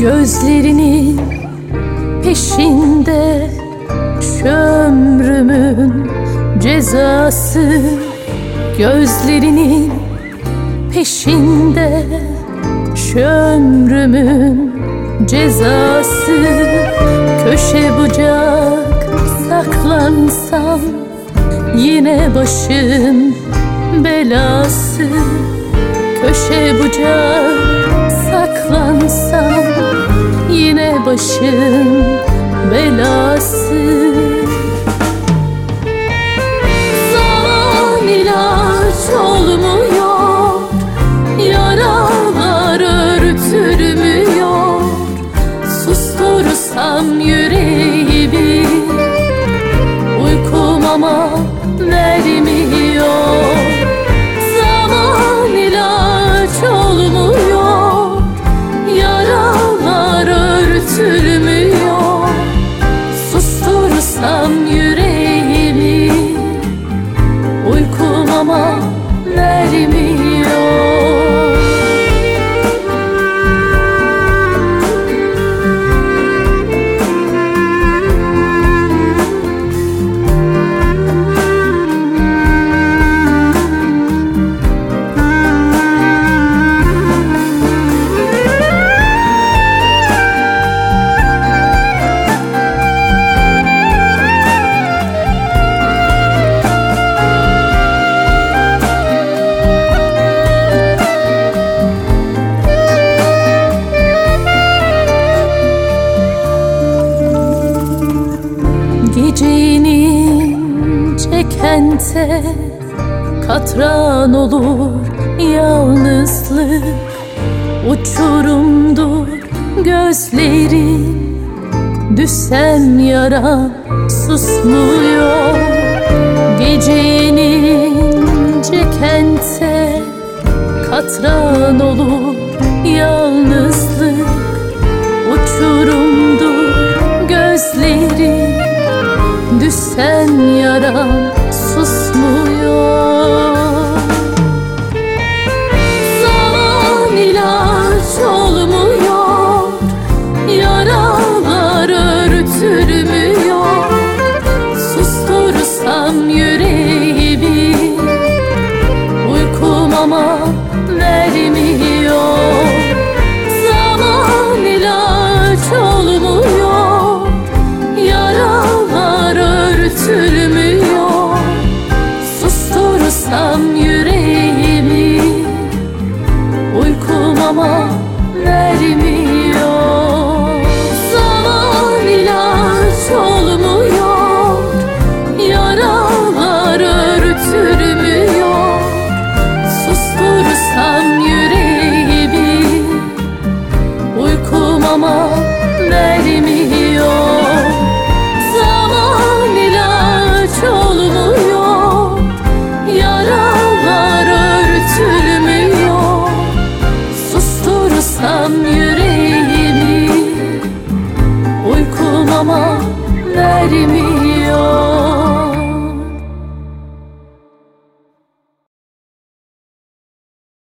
Gözlerinin peşinde Şömrümün cezası. Gözlerinin peşinde Şömrümün cezası. Köşe bucak saklansam Yine başım belası. Köşe bucak saklansam Yine başım belası. Zaman ilaç olmuyor Yaralar örtülmüyor. Sustursam yüreğimi Uykum ama çekente katran olur yalnızlık. Uçurumdur gözlerin Düşsem yara susmuyor. Gecenin çekente katran olur yalnızlık. Uçurumdur gözlerin Düşsen yaran ama vermiyor. Zaman ilaç olmuyor. Yaralar örtülmüyor. Sustursam yüreğimi Uykum ama vermiyor ama vermiyor Zaman ilaç olmuyor. Yaralar örtülmüyor. Sustursam yüreğimi Uykum ama vermiyor